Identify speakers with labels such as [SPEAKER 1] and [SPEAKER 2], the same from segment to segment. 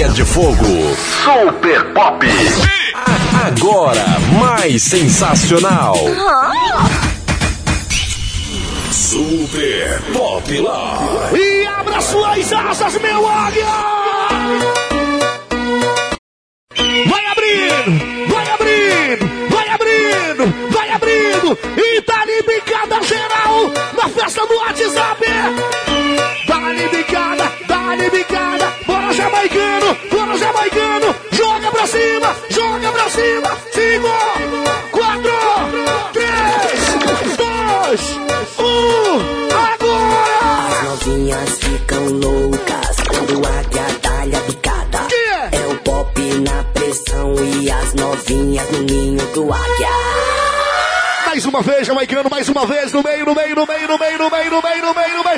[SPEAKER 1] Águia de Fogo. Super Pop. Agora, mais sensacional. Super Pop lá.
[SPEAKER 2] E abra suas asas, meu águia! Vai abrindo, vai abrindo, vai abrindo, vai abrindo. E tá ali bicada geral na festa do WhatsApp. Jamaicano, bora jamaicano. Joga pra cima, joga pra cima. Cinco, quatro, três, dois, um. Agora!
[SPEAKER 3] As novinhas ficam loucas quando a águia dá-lhe a bicada.
[SPEAKER 2] Que é?
[SPEAKER 3] É o pop na pressão e as novinhas no ninho do águia.
[SPEAKER 2] Mais uma vez, jamaicano, mais uma vez, no meio, no meio, no meio, no meio, no meio, no meio, no meio, no meio.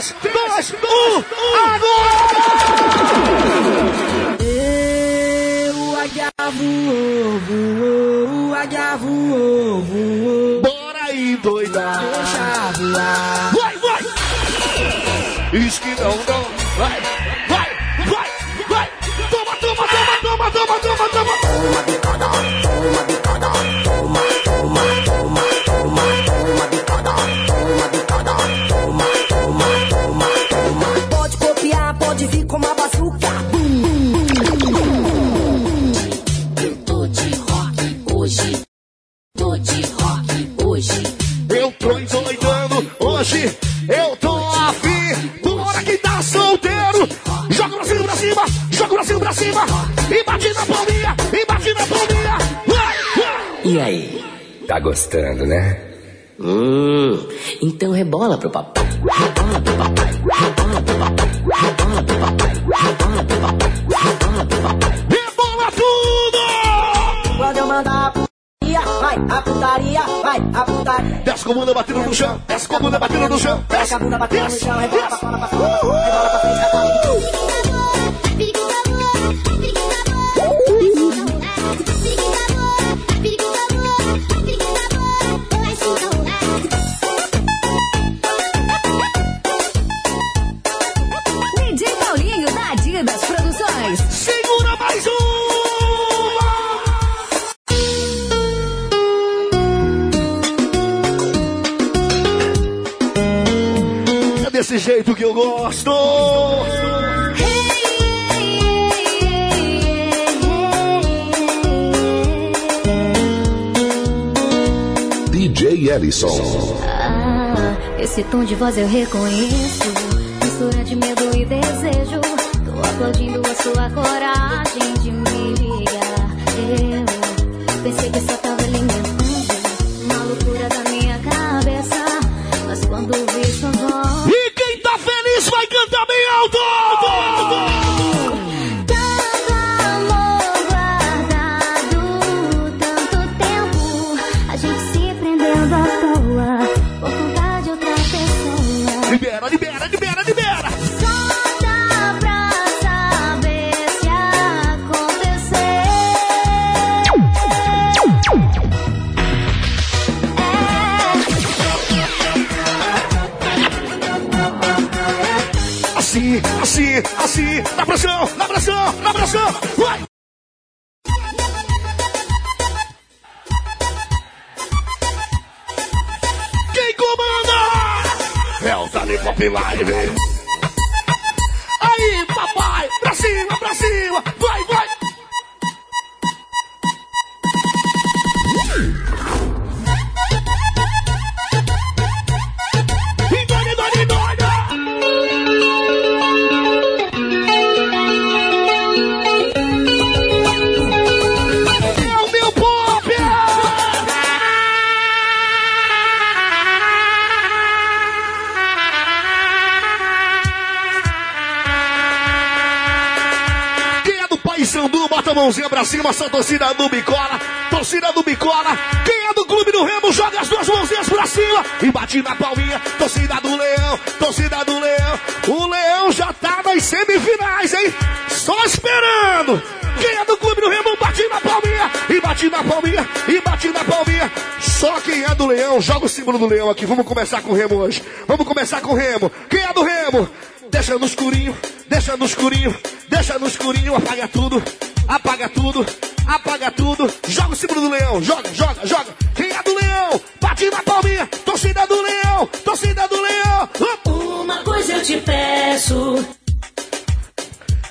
[SPEAKER 2] Três, dois, um, agora!
[SPEAKER 3] Eu, águia voou, voou, águia voou, voou.
[SPEAKER 2] Bora aí, doida!
[SPEAKER 3] Deixa voar.
[SPEAKER 2] Vai, vai! Isso não, não. Vai, vai, vai, vai! Toma, toma, toma, toma, toma, toma, toma!
[SPEAKER 3] Toma bicada, toma bicada, toma,
[SPEAKER 2] Tá
[SPEAKER 3] gostando, né? Hum, então rebola pro papai. Rebola pro papai. Rebola pro papai. Rebola pro papai. Rebola pro papai. Rebola pro papai.
[SPEAKER 2] Rebola tudo!
[SPEAKER 3] Quando eu mandar a putaria, vai a putaria, vai a putaria.
[SPEAKER 2] Desce com a bunda batendo no chão, desce com a bunda batendo no chão,
[SPEAKER 3] Desce
[SPEAKER 2] desce,
[SPEAKER 3] a bunda batendo no chão, rebola pra
[SPEAKER 2] desce.
[SPEAKER 3] fora, pra fora, pra fora, rebola pra frente,
[SPEAKER 4] esse tom de voz eu reconheço. Mistura de medo e desejo. Tô aplaudindo a sua coragem
[SPEAKER 2] assim, na pressão, na pressão, na pressão! Vai! Quem comanda? É o Dani Pop Live. Pra cima, essa torcida do Bicola, torcida do Bicola. Quem é do Clube do Remo, joga as duas mãozinhas pra cima e bate na palminha, torcida do Leão, torcida do Leão. O Leão já tá nas semifinais, hein? Só esperando. Quem é do Clube do Remo, bate na palminha e bate na palminha e bate na palminha. Só quem é do Leão, joga o símbolo do Leão aqui. Vamos começar com o Remo hoje. Vamos começar com o Remo. Quem é do Remo? Deixa no escurinho, deixa no escurinho, deixa no escurinho, apaga tudo, apaga tudo, apaga tudo. Joga o símbolo do leão, joga, joga, joga. Quem é do leão? Bate na palminha, torcida do leão, torcida do leão.
[SPEAKER 5] Uma coisa eu te peço,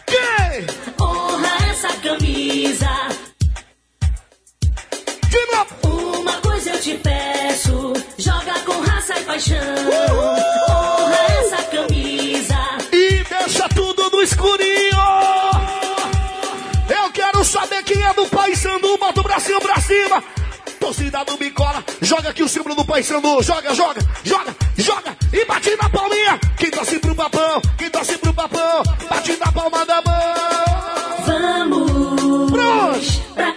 [SPEAKER 2] Quem?
[SPEAKER 5] honra essa camisa.
[SPEAKER 2] De novo.
[SPEAKER 5] Uma coisa eu te peço, joga com raça e paixão. Honra essa camisa.
[SPEAKER 2] No escurinho. Eu quero saber quem é do Pai Sandu, bota o bracinho pra cima. Torcida do Bicola, joga aqui o símbolo do Pai Sandu, joga, joga, joga, joga e bate na palminha. Quem torce pro papão, quem torce pro papão, bate na palma da mão.
[SPEAKER 5] Vamos
[SPEAKER 2] Pronto.
[SPEAKER 5] pra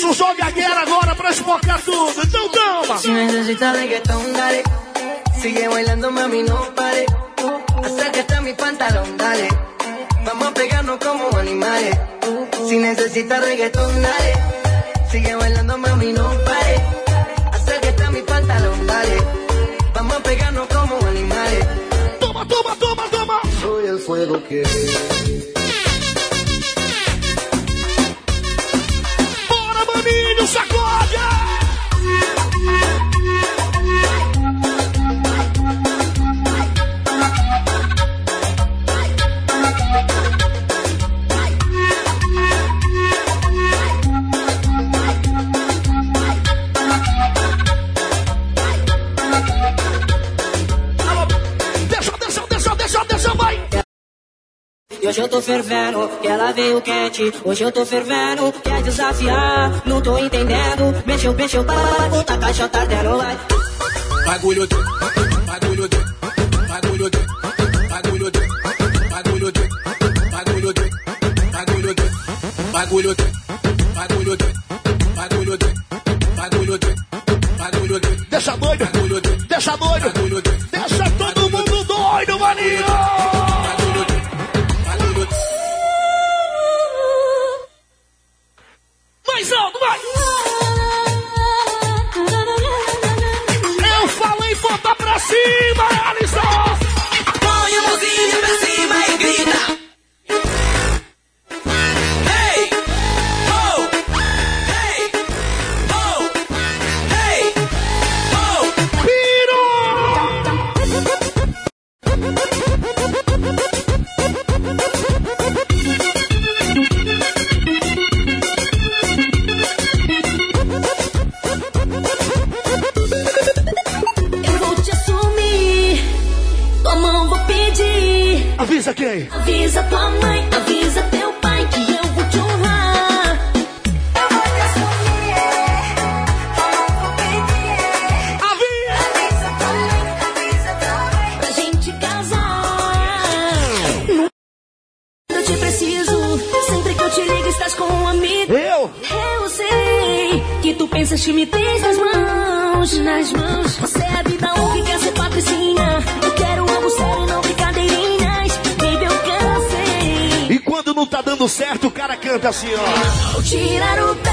[SPEAKER 2] Alisson, joga a guerra agora pra espocar tudo. Então toma.
[SPEAKER 6] Si necesitas reggaetón, dale. Sigue bailando, mami, no pare. Acércate a mi pantalón, dale. Vamos a pegarnos como animales. Si necesitas reggaetón, dale. Sigue bailando, mami, no pare. Acércate a mi pantalón, dale. Vamos a pegarnos como animales.
[SPEAKER 2] Toma, toma, toma, toma.
[SPEAKER 6] Soy el fuego que E hoje eu tô fervendo, que ela veio quente. Hoje eu tô fervendo, quer desafiar. Não tô entendendo. Mexeu, mexeu, para, para, puta caixa tá dando, vai.
[SPEAKER 7] bagulho doido, bagulho doido, bagulho doido, bagulho doido, bagulho doido, bagulho doido, bagulho doido, bagulho doido, bagulho doido, bagulho doido, bagulho doido, bagulho doido,
[SPEAKER 2] Deixa doido, deixa doido, 完了 canta assim, ó.
[SPEAKER 5] Vou tirar o pé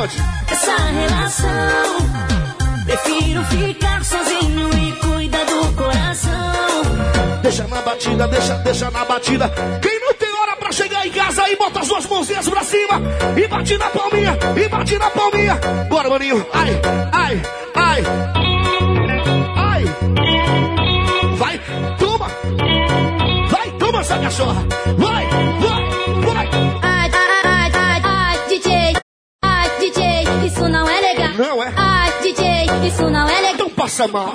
[SPEAKER 2] Onde?
[SPEAKER 5] dessa relação. Prefiro ficar sozinho e cuidar do coração.
[SPEAKER 2] Deixa na batida, deixa, deixa na batida. Quem não tem hora pra chegar em casa aí, bota as duas mãozinhas pra cima. E bate na palminha, e bate na palminha. Bora, maninho. Ai, ai, ai. Ai. Vai, toma. Vai, toma essa cachorra. Vai, vai,
[SPEAKER 4] isso não é legal.
[SPEAKER 2] Então passa mal.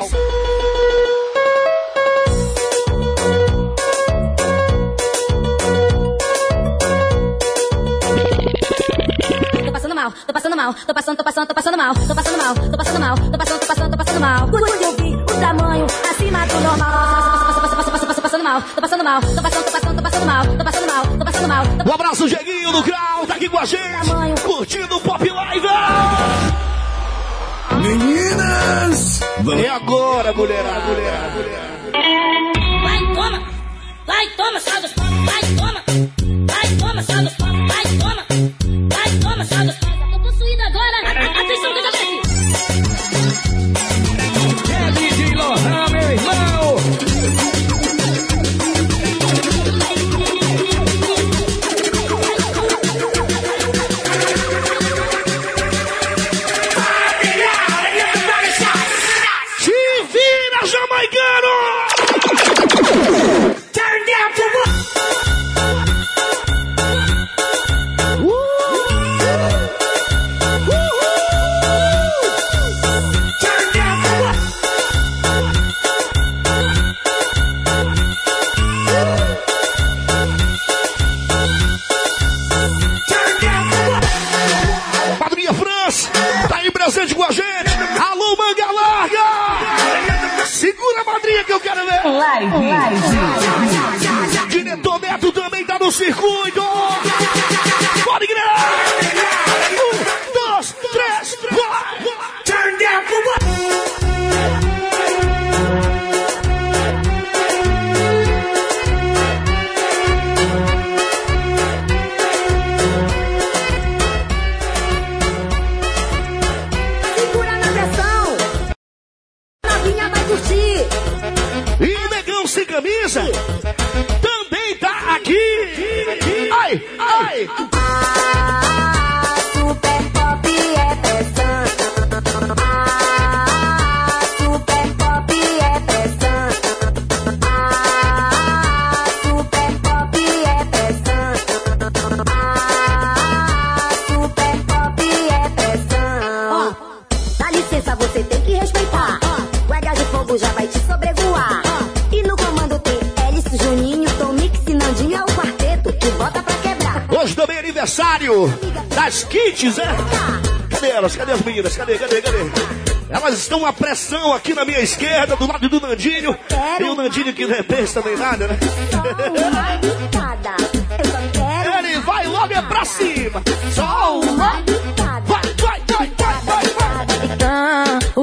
[SPEAKER 4] Tô passando mal, tô passando mal, tô passando, tô passando, tô passando mal, tô passando mal, tô passando mal, tô passando, tô passando, tô passando mal.
[SPEAKER 5] Quando eu vi o tamanho acima do normal.
[SPEAKER 4] Tô passando, tô passando mal, tô passando mal, tô passando, tô passando, tô passando mal, tô passando mal, tô passando mal.
[SPEAKER 2] Um abraço, Jeguinho do Grau, tá aqui com a gente. Curtindo o
[SPEAKER 1] Meninas!
[SPEAKER 2] É agora, mulherada, mulherada, mulherada.
[SPEAKER 5] Vai, toma! Vai, toma, sal
[SPEAKER 2] no aniversário das kits, né? Cadê elas? Cadê as meninas? Cadê, cadê, cadê? Elas estão a pressão aqui na minha esquerda, do lado do Nandinho. E o Nandinho que não é besta nem nada, né? Ele vai logo é pra cima. Só
[SPEAKER 8] uma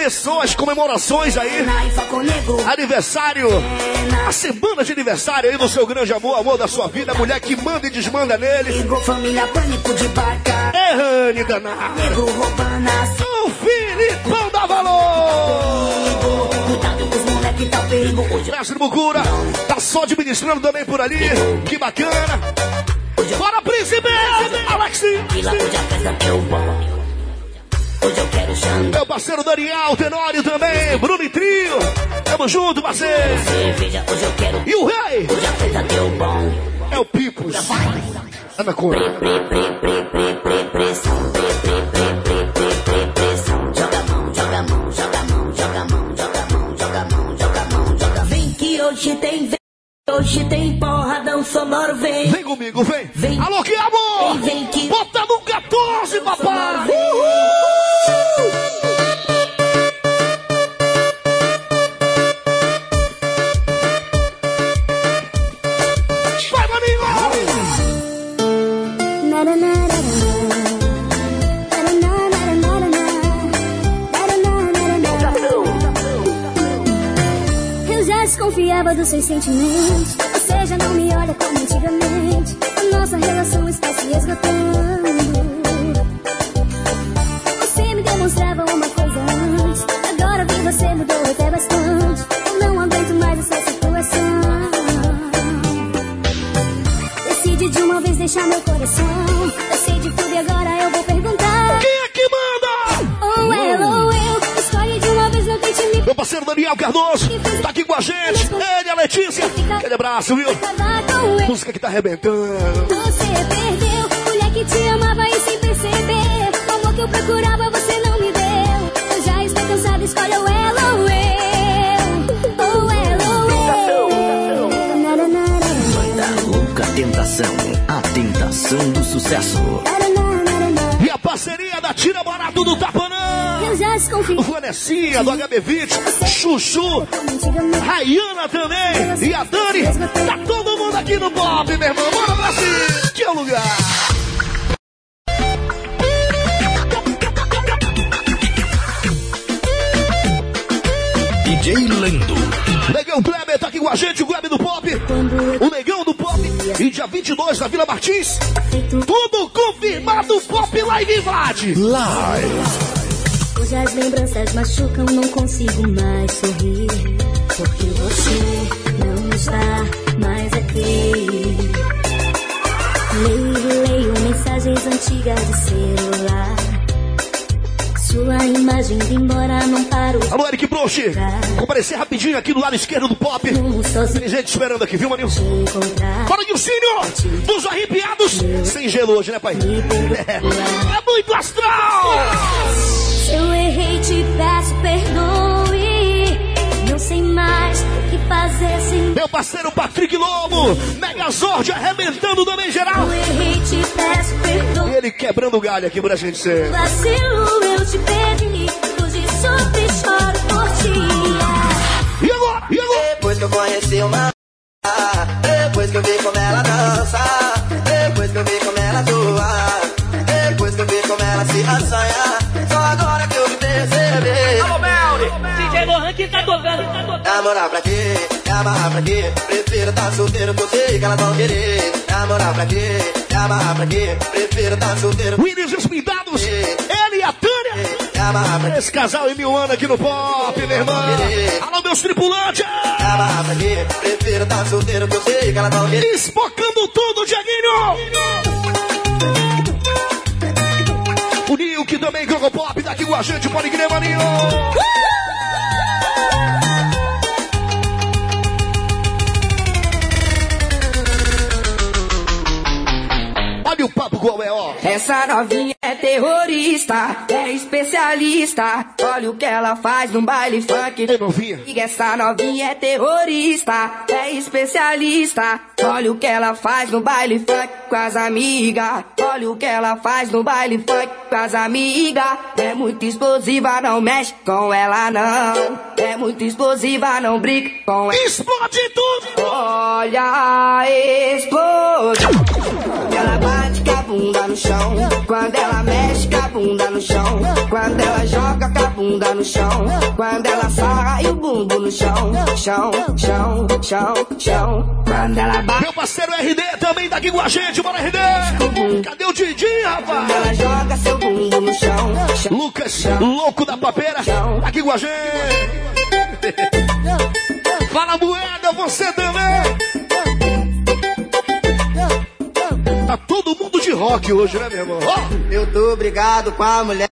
[SPEAKER 2] começou as comemorações aí. Aniversário. A semana de aniversário aí do seu grande amor, amor da sua vida. Mulher que manda e desmanda nele.
[SPEAKER 3] Ligou família pânico de barca.
[SPEAKER 2] É Rani danado.
[SPEAKER 3] Nego roubando a
[SPEAKER 2] O Filipão da Valor.
[SPEAKER 3] Cuidado com os moleque tá perigo. Hoje
[SPEAKER 2] Mestre Bucura. Tá só administrando também por ali. Que bacana. Bora, príncipe. Alexi.
[SPEAKER 3] Hoje eu quero Xandão.
[SPEAKER 2] Meu parceiro Daniel, Tenório também. Bruno e Trio. Tamo junto, parceiro.
[SPEAKER 3] Cerveja, hoje eu quero.
[SPEAKER 2] E o rei
[SPEAKER 3] Hoje a festa deu bom.
[SPEAKER 2] é o Pipos. Anaconda.
[SPEAKER 3] Pre, pre, pre, pre, pre, pressão. Pre, pre, pre, pre, pre, pre, pressão. Joga a mão, joga a mão, joga a mão, joga a mão, joga a mão, joga a mão, joga a mão, joga a mão. Vem que hoje tem, vem. Hoje tem porradão sonoro, vem.
[SPEAKER 2] Vem comigo, vem.
[SPEAKER 3] Vem.
[SPEAKER 2] Alô, que amor.
[SPEAKER 3] Vem, vem que-
[SPEAKER 2] Bota no 14, papai. Vai,
[SPEAKER 4] desconfiava dos seus sentimentos. Você já não me olha como antigamente. A nossa relação está se esgotando. Você me demonstrava uma coisa antes. Agora vi você mudou até bastante. Eu não aguento mais essa situação. Decide de uma vez deixar meu coração. Eu sei de tudo e agora eu vou perguntar.
[SPEAKER 2] Quem é que manda?
[SPEAKER 4] Ou ela ou eu. Escolhe de uma vez, não tente me
[SPEAKER 2] Meu parceiro Daniel Cardoso tá Letícia. Aquele abraço, viu? Música que tá arrebentando.
[SPEAKER 4] Você perdeu, mulher que te amava e sem perceber. O amor que eu procurava você não me deu. Eu já estou cansada, escolhe ou ela ou eu. Ou ela ou eu. Nararara.
[SPEAKER 9] Da louca tentação, a tentação do sucesso.
[SPEAKER 2] E a parceria da Tira Barato do Tapanã.
[SPEAKER 4] Eu já desconfio.
[SPEAKER 2] Vanessinha do HB20. Chuchu.
[SPEAKER 4] antigamente.
[SPEAKER 2] Rayana também. E a Dani. Tá todo mundo aqui no Pop, meu irmão. Bora pra cima. Que é o lugar.
[SPEAKER 9] DJ Lendo.
[SPEAKER 2] Negão Kleber tá aqui com a gente, o Kleber do Pop. O Negão do Pop. E dia 22 na Vila Martins. Tudo confirmado, Pop Live Vlad.
[SPEAKER 4] Hoje as lembranças machucam, não consigo mais sorrir. Porque você não está mais aqui. Leio, leio mensagens antigas de celular. Sua imagem indo embora não para
[SPEAKER 5] garoto.
[SPEAKER 2] Alô, Eric Broche. Comparecer rapidinho aqui do lado esquerdo do pop. Tem gente esperando aqui, viu, maninho? Bora, Nilcinho! Dos arrepiados. Sem gelo hoje, né, pai? É, é muito astral!
[SPEAKER 5] Se eu errei, te peço perdoe. Não sei mais o que fazer sem
[SPEAKER 2] Meu parceiro Patrick Lobo. Megazord arrebentando também geral.
[SPEAKER 5] Eu errei, te peço
[SPEAKER 2] E
[SPEAKER 5] perdoe.
[SPEAKER 2] ele quebrando o galho aqui pra gente ser.
[SPEAKER 5] Vacilo, eu te perdi. Hoje e choro por ti.
[SPEAKER 2] E agora? E agora?
[SPEAKER 6] Depois que eu conheci uma. Depois que eu vi como ela dança. Depois que eu vi como ela atua. Ela se assanha. Só agora que eu me percebi.
[SPEAKER 10] Alô, Melri! DJ Lohan que tá tocando, tá tocando.
[SPEAKER 6] Namorar pra quê? Me amarrar pra quê? Prefiro tá solteiro que eu sei que elas vão querer. Namorar pra quê? Me amarrar pra quê? Prefiro tá solteiro
[SPEAKER 2] Willis e os pintados. Ele e a Tânia. Esse casal e mil anos aqui no pop, meu irmão. Alô, meus tripulantes.
[SPEAKER 6] Prefiro tá solteiro que eu sei que elas vão querer.
[SPEAKER 2] Espocando tudo, Dieguinho. O Nil, que também Gogo Pop, tá aqui com a gente, pode crer. Olha o papo qual é, ó.
[SPEAKER 11] Essa novinha é terrorista, é especialista. Olha o que ela faz no baile funk.
[SPEAKER 2] Ei, novinha.
[SPEAKER 11] Essa novinha é terrorista, é especialista. Olha o que ela faz no baile funk com as amigas. Olha o que ela faz no baile funk com as amigas. É muito explosiva, não mexe com ela não. É muito explosiva, não brinca com ela.
[SPEAKER 2] Explode tudo.
[SPEAKER 11] Olha a explosão. Ela bate bunda no chão. Quando ela mexe com a bunda no chão. Quando ela joga com a bunda no chão. Quando ela sarra e o bumbo no chão. Chão, chão, chão, chão. Quando ela bate.
[SPEAKER 2] Meu parceiro RD também tá aqui com a gente, bora RD. Cadê o Didi, rapaz?
[SPEAKER 11] Ela joga seu bumbo no chão. chão.
[SPEAKER 2] Lucas, louco da papeira, tá aqui com a gente. Fala moeda, você também. Tá todo mundo de rock hoje, né, meu irmão? Ó,
[SPEAKER 6] Eu tô brigado com a mulher,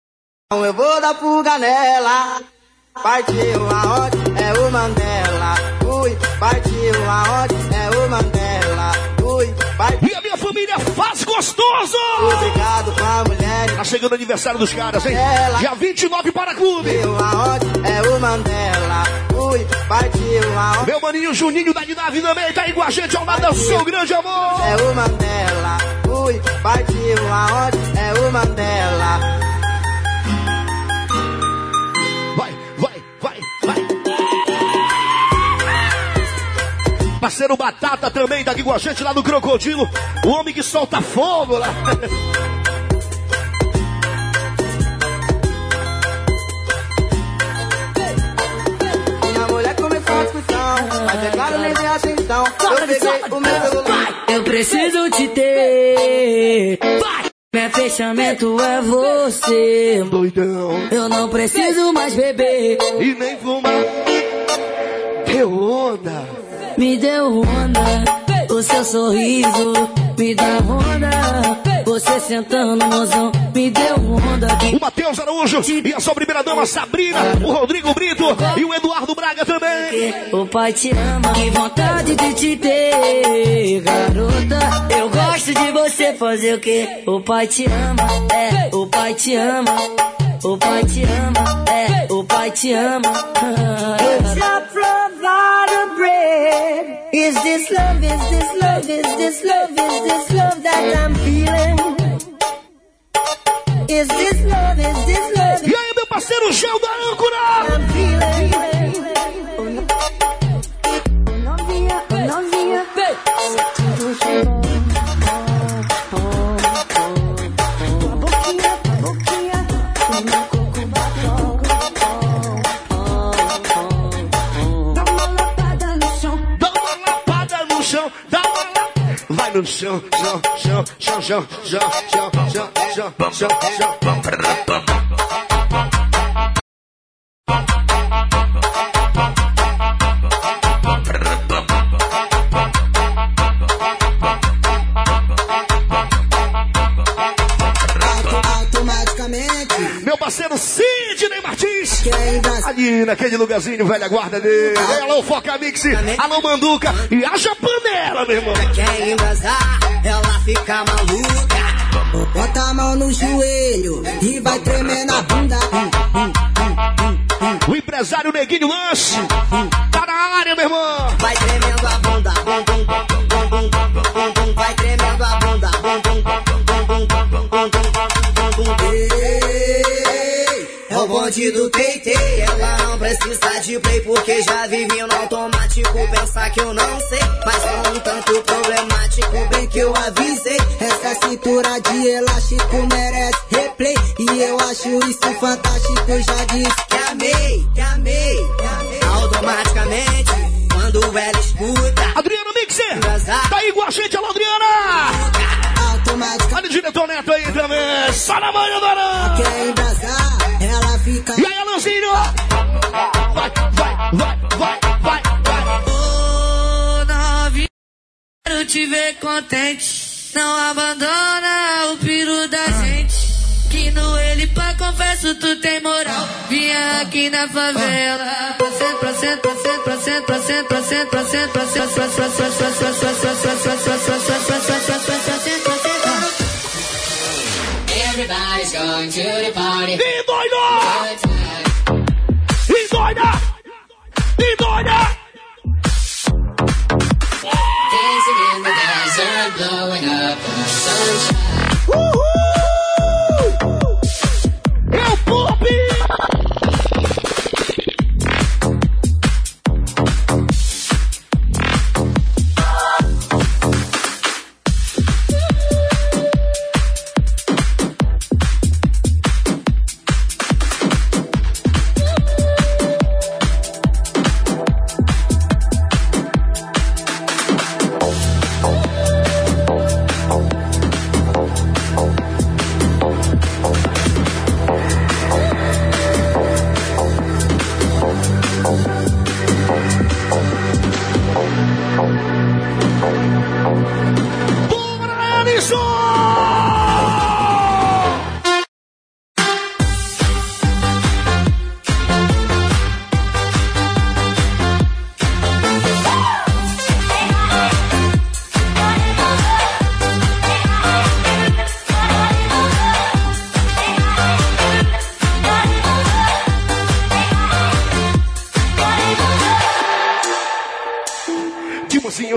[SPEAKER 6] então eu vou dar fuga nela. Partiu aonde é o Mandela. Ui, partiu aonde é o Mandela. Ui, partiu.
[SPEAKER 2] E a minha família faz gostoso!
[SPEAKER 6] Tô brigado com a mulher,
[SPEAKER 2] Tá chegando o aniversário dos caras, hein?
[SPEAKER 6] Ela.
[SPEAKER 2] Dia 29 para clube.
[SPEAKER 6] aonde é o Mandela. Ui, partiu aonde
[SPEAKER 2] Meu maninho Juninho da Dinave também tá aí com a gente ao lado do seu grande amor.
[SPEAKER 6] é o Mandela. Ui, partiu aonde é o Mandela.
[SPEAKER 2] Parceiro Batata também tá aqui com a gente lá no Crocodilo. O homem que solta fogo lá.
[SPEAKER 6] Minha mulher começou a discussão, mas é claro, nem dei atenção. Eu peguei o meu celular.
[SPEAKER 11] Eu preciso te ter. Meu fechamento é você.
[SPEAKER 2] Doidão.
[SPEAKER 11] Eu não preciso mais beber.
[SPEAKER 2] E nem fumar. Deu onda.
[SPEAKER 11] Me deu onda. O seu sorriso me dá onda. Você sentando, mozão, me deu onda.
[SPEAKER 2] O Matheus Araújo e a sua primeira dama Sabrina, o Rodrigo Brito e o Eduardo Braga também.
[SPEAKER 11] O pai te ama, que vontade de te ter, garota. Eu gosto de você fazer o quê? O pai te ama, é, o pai te ama. O pai te ama, é, o pai te ama. It's love, out of bread. Is this love, is this love, is this love, is this love that I'm feeling? Is this love, is this love,
[SPEAKER 2] E aí, meu parceiro Gel da Âncora.
[SPEAKER 11] I'm feeling? No chão,
[SPEAKER 2] chão, chão, chão, chão, chão, chão, chão, chão, chão, chão.
[SPEAKER 6] Automaticamente,
[SPEAKER 2] parceiro Sidney Martins. Ali naquele lugarzinho, velha guarda dele. Alô, Foca Mix, alô, Manduca. E haja panela, meu irmão.
[SPEAKER 6] Quer embrasar, ela fica maluca.
[SPEAKER 3] Bota a mão no joelho e vai tremer na bunda.
[SPEAKER 2] O empresário Neguinho Lanche. Tá na área, meu irmão.
[SPEAKER 6] Vai Ei, É o bonde do Teitei, ela não precisa de play porque já vive no automático. Pensar que eu não sei, mas é um tanto problemático. Bem que eu avisei,
[SPEAKER 3] Essa cintura de elástico merece replay. E eu acho isso fantástico, eu já disse.
[SPEAKER 6] que amei, que amei, que amei. Automaticamente, quando ela escuta,
[SPEAKER 2] Adriana Mixer. Tá aí com a gente, alô, Adriana.
[SPEAKER 3] Automática
[SPEAKER 2] Olha o diretor Neto aí também. Só na manhã,
[SPEAKER 3] quer embrasar,
[SPEAKER 2] vai, vai, vai, vai, vai.
[SPEAKER 11] Ô, novinha, quero te ver contente. Não abandona o piro da gente. Que no ele pra confesso tu tem moral. Vinha aqui na favela. Pra cento, pra cento, pra cento, pra cento, pra cento, pra cento, pra cento, pra.
[SPEAKER 12] Everybody's going to the party.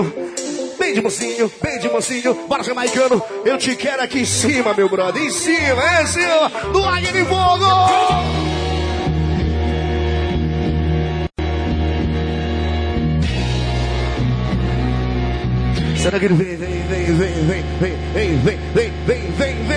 [SPEAKER 2] Mocinho, bem de mocinho, bem de mocinho, bora jamaicano, eu te quero aqui em cima, meu brother, em cima, é em cima, no Águia de Fogo! Será que ele vem, vem, vem, vem, vem, vem, vem, vem, vem, vem, vem.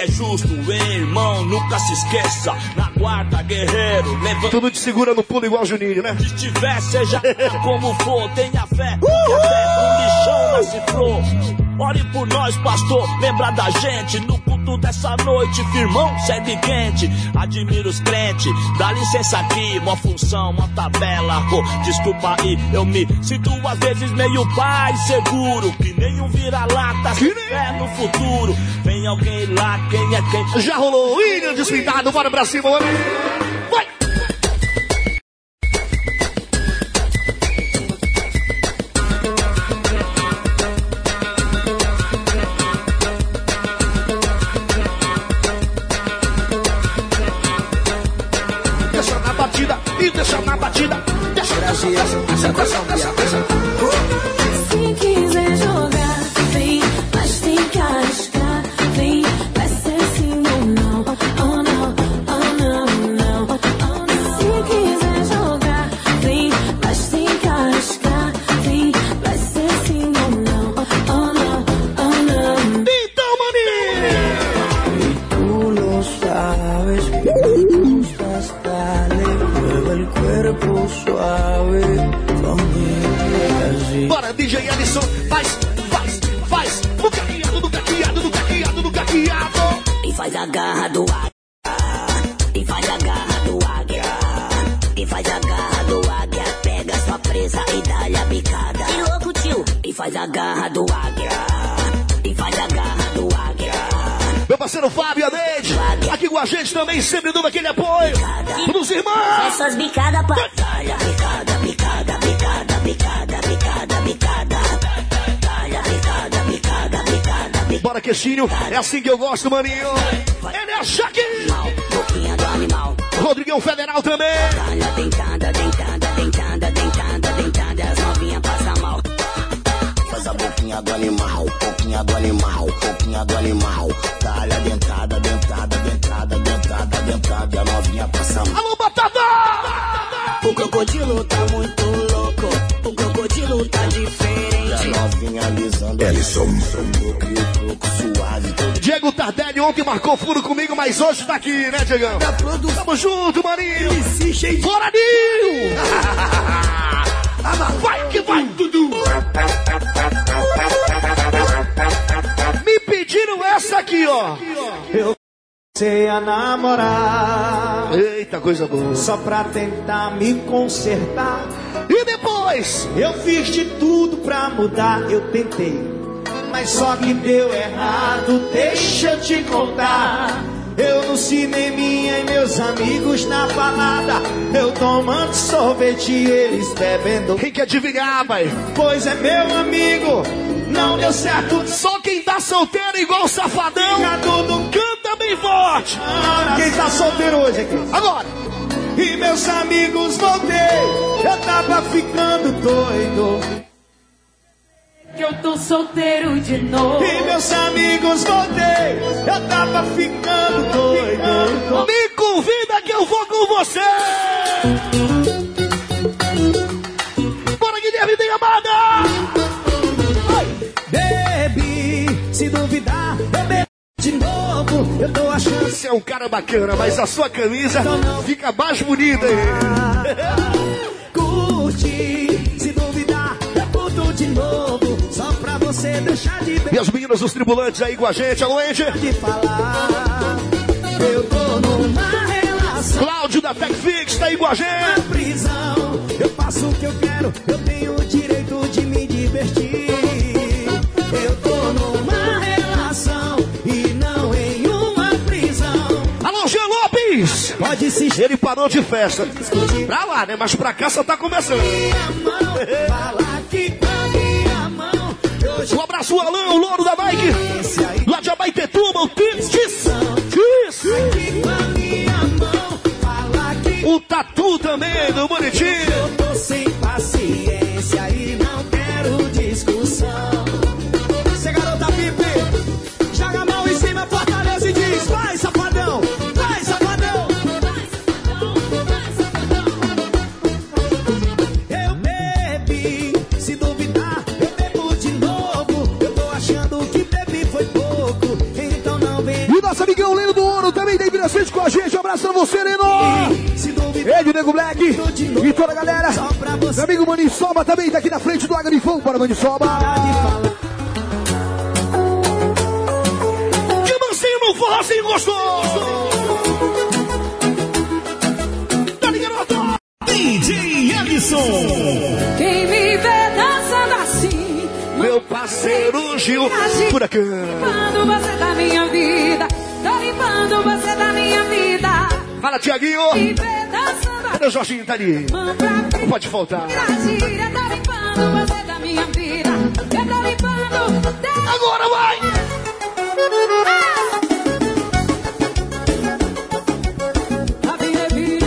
[SPEAKER 13] Ele é justo, hein, irmão, nunca se esqueça. Na guarda, guerreiro, levanta.
[SPEAKER 2] Tudo te segura no pulo igual Juninho, né?
[SPEAKER 13] Se tiver, seja como for, tenha fé, porque até um lixão nasce flor. Ore por nós, pastor, lembra da gente no culto dessa noite, firmão, segue quente. Admiro os crentes, dá licença aqui, uma função, uma tabela. Pô, desculpa aí, eu me sinto às vezes meio pai seguro, que nem um vira-lata, se fé no futuro. Vem alguém lá, quem é quem?
[SPEAKER 2] Já rolou, William despintado, bora pra cima, mano.
[SPEAKER 3] pasamos. Garra do águia. E faz a garra do águia.
[SPEAKER 2] Meu parceiro Fábio Adeide, aqui com a gente também, sempre dando aquele apoio. Dos irmãos.
[SPEAKER 3] Essas bicadas pra. Dá-lhe a bicada, bicada, bicada, bicada, bicada, bicada. Dá-lhe a bicada, bicada, bicada, bicada.
[SPEAKER 2] Bora, Queixinho, é assim que eu gosto, maninho. Ele é Jaque.
[SPEAKER 3] Boquinha do animal.
[SPEAKER 2] Rodrigão Federal também.
[SPEAKER 3] Dá-lhe a dentada, dentada, dentada,
[SPEAKER 14] a boquinha do animal, boquinha do animal, boquinha do animal. Dá-lhe a dentada, dentada, dentada, dentada, dentada. E a novinha passa mal.
[SPEAKER 2] Alô, Batata!
[SPEAKER 3] O crocodilo tá muito louco. O crocodilo tá
[SPEAKER 14] E a
[SPEAKER 3] diferente.
[SPEAKER 14] novinha alisando. Ellison. E
[SPEAKER 2] Diego Tardelli ontem marcou furo comigo, mas hoje tá aqui, né, Diegão? Tamo junto, maninho. Bora, Nil! ó.
[SPEAKER 15] Eu comecei a namorar
[SPEAKER 2] Eita, coisa boa.
[SPEAKER 15] só pra tentar me consertar.
[SPEAKER 2] E depois?
[SPEAKER 15] Eu fiz de tudo pra mudar, eu tentei, mas só que deu errado. Deixa eu te contar. Eu no cineminha e meus amigos na balada. Eu tomando sorvete e eles bebendo.
[SPEAKER 2] Quem quer adivinhar, pai?
[SPEAKER 15] Pois é, meu amigo, não deu certo.
[SPEAKER 2] Só quem tá solteiro igual safadão canta bem forte.
[SPEAKER 15] Quem tá solteiro hoje aqui?
[SPEAKER 2] Agora,
[SPEAKER 15] E meus amigos voltei, eu tava ficando doido.
[SPEAKER 16] Que eu tô solteiro de novo.
[SPEAKER 15] E meus amigos voltei, eu tava ficando doido.
[SPEAKER 2] me convida que eu vou com você. Bora, Guilherme de Amada!
[SPEAKER 15] Eu tô achando
[SPEAKER 2] Você é um cara bacana, mas a sua camisa fica mais bonita
[SPEAKER 15] curte. Se duvidar, eu curto de novo. Só pra você deixar de
[SPEAKER 2] E as meninas dos tribulantes aí com a gente, alô, Andy.
[SPEAKER 15] de falar. Eu tô numa relação.
[SPEAKER 2] Cláudio da TechFix tá aí com a
[SPEAKER 15] na
[SPEAKER 2] gente.
[SPEAKER 15] prisão. Eu faço o que eu quero, eu tenho o direito Pode se
[SPEAKER 2] Ele parou de festa. Pra lá, né? Mas pra cá só tá começando. Um abraço, Alain, o louro da
[SPEAKER 15] aí
[SPEAKER 2] Lá de Abaitetuba, o
[SPEAKER 15] que
[SPEAKER 2] O Tatu também, do Bonitinho. Nosso amigão Leno do Ouro também tem presente com a gente. Um abraço pra você, Leno. Ele, o Nego Black e toda a galera. Meu amigo Maniçoba também tá aqui na frente do Fogo para Maniçoba.
[SPEAKER 15] de.
[SPEAKER 2] Que mansinho no forrozinho gostoso. Tá ligado?
[SPEAKER 1] DJ Ellison.
[SPEAKER 16] Quem me vê dançando assim,
[SPEAKER 2] Meu parceiro Gil Furacão.
[SPEAKER 16] limpando você da minha vida. Limpando você minha vida.
[SPEAKER 2] Fala, Tiaguinho.
[SPEAKER 16] Me vê dançando
[SPEAKER 2] Cadê o Jorginho? Tá ali. Não pode faltar.
[SPEAKER 16] Gira, tô limpando você da minha vida. Eu tô limpando.
[SPEAKER 2] Agora vai!
[SPEAKER 16] A vire, vire.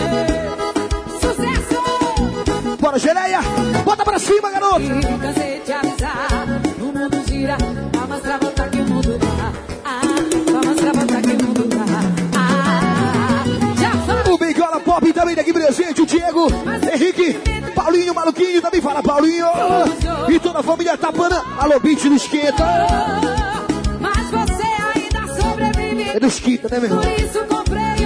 [SPEAKER 16] Sucesso!
[SPEAKER 2] Bora, geleia! Bota pra cima, garoto! Daqui presente, o Diego, Henrique, Paulinho, Maluquinho, também fala Paulinho. E toda a família Tapana, alô, beat do Esquenta.
[SPEAKER 16] Mas você ainda sobrevive.
[SPEAKER 2] É do Esquenta, né, meu irmão?
[SPEAKER 16] Por isso comprei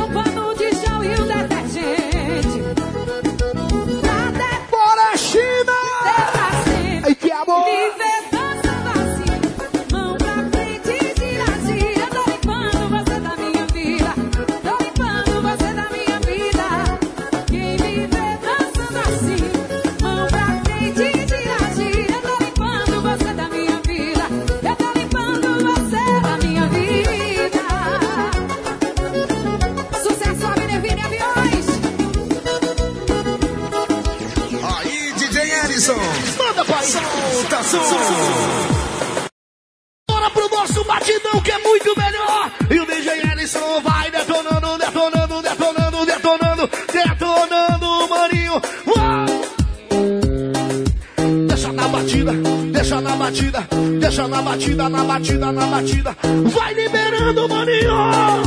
[SPEAKER 2] Som. Bora pro nosso batidão que é muito melhor. E o DJ Ellison vai detonando, detonando, detonando, detonando, detonando, maninho. Deixa na batida, deixa na batida, deixa na batida, na batida, na batida. Vai liberando, maninho.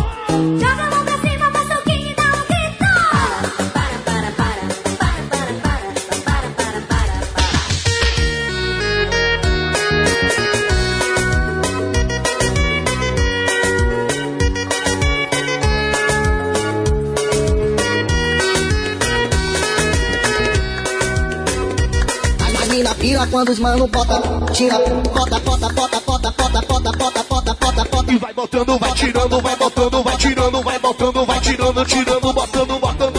[SPEAKER 17] Quando os mano bota, tira, bota, bota, bota, bota, bota, bota, bota, bota, bota, bota.
[SPEAKER 2] E vai botando, vai tirando, vai botando, vai tirando, vai botando, vai tirando, tirando, botando, botando,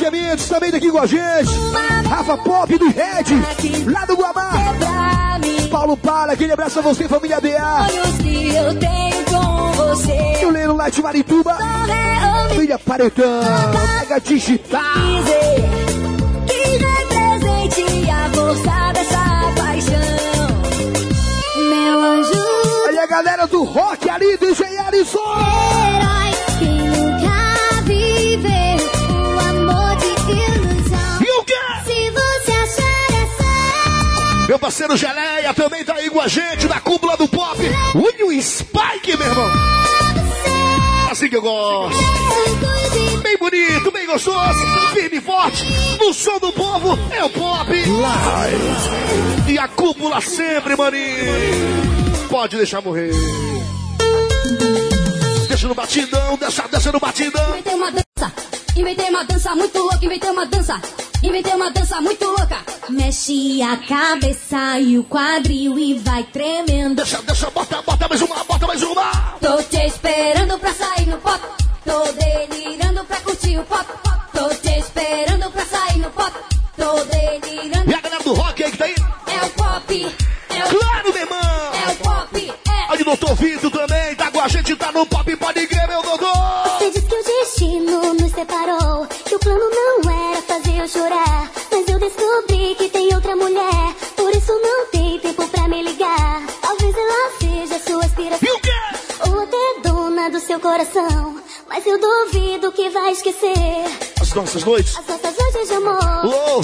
[SPEAKER 18] Financiamentos, também daqui com a gente. Rafa Pop do Red, lá do Guamá. Paulo Para, aquele abraço a você, família BA.
[SPEAKER 19] Eu tenho com você.
[SPEAKER 18] O Leno de Marituba. Filha Paredão, Mega Digital.
[SPEAKER 19] que represente a força dessa paixão. Meu anjo
[SPEAKER 18] Aí a galera do rock ali, DJ Ellison.
[SPEAKER 2] Meu parceiro Geleia também tá aí com a gente, da cúpula do pop. O Spike, meu irmão. Assim que eu gosto. Bem bonito, bem gostoso, firme e forte. No som do povo é o pop. Live. E a cúpula sempre, maninho. Pode deixar morrer. Deixa no batidão, deixa, deixa no batidão.
[SPEAKER 19] Inventei uma dança, inventei uma dança muito louca, inventei uma dança, inventei uma dança muito louca. Mexe a cabeça e o quadril e vai tremendo.
[SPEAKER 2] Deixa, deixa, bota, bota mais uma, bota mais uma.
[SPEAKER 19] Tô te esperando pra sair no pop, tô delirando pra curtir o pop. Tô te esperando pra sair no pop, tô delirando.
[SPEAKER 2] E a galera do rock aí que tá aí?
[SPEAKER 19] É o pop, é o
[SPEAKER 2] Claro, meu irmão.
[SPEAKER 19] é o pop, é.
[SPEAKER 2] Aí o doutor Vitor também tá com a gente, tá no pop, pode crer, meu doutor.
[SPEAKER 19] Eu duvido que vai esquecer
[SPEAKER 2] As nossas noites.
[SPEAKER 19] as nossas noites de amor.
[SPEAKER 2] Uou,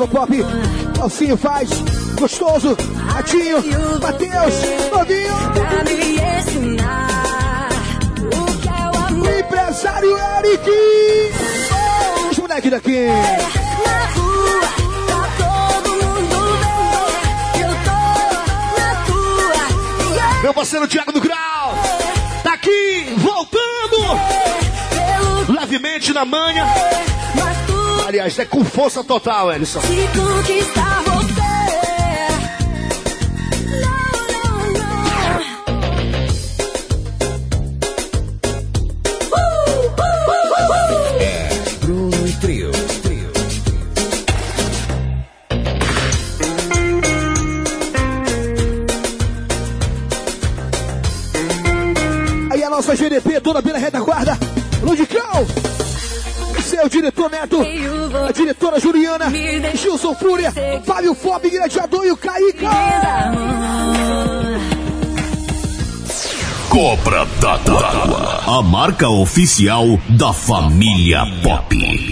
[SPEAKER 11] Silva Pop. Alcinho faz. Gostoso. Ratinho. Matheus. Novinho. Empresário Eric. Os moleques daqui. Meu parceiro Thiago do Grau. Tá aqui, voltando. Levemente na manha. Aliás, é com força total, Ellison.
[SPEAKER 18] se conquistar
[SPEAKER 11] Neto. A diretora Juliana. Gilson Fúria. Fábio Fob, Gladiador e o Caíca.
[SPEAKER 1] Cobra d'Água. A marca oficial da família Pop.